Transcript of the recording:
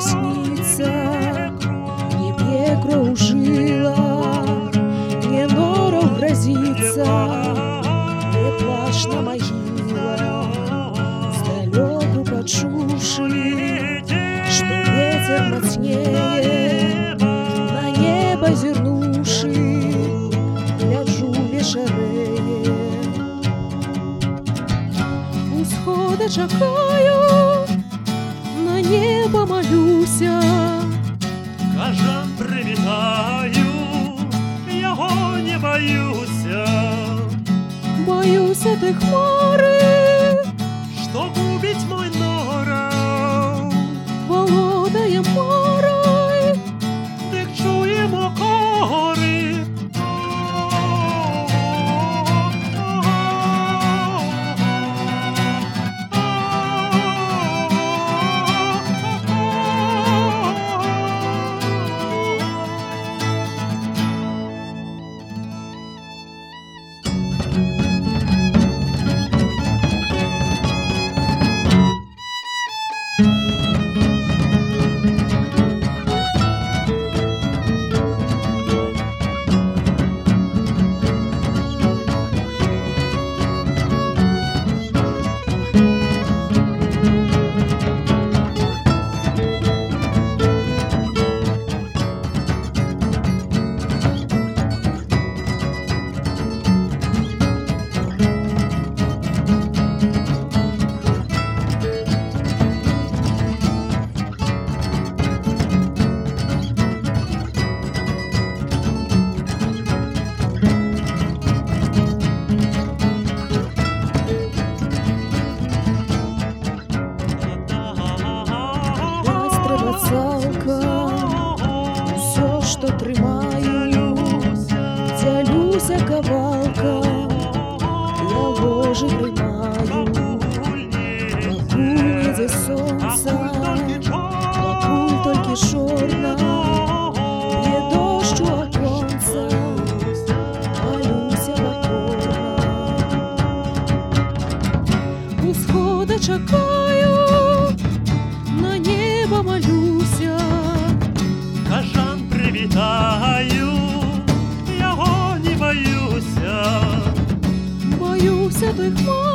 снится, не б'є кров у жилах, не норов грозится, не плачь на могилах, сдалеку почувши, что ветер мощнее, на небо зернувши, гляджу вечереє. Усхода чекаю, на небо молюся, Кажан привітаю, його не боюся, боюся ти хмари, що губить мой Тримаю, дзялюся кавалкам, я ложи тримаю, Вакуум де сонця, 对话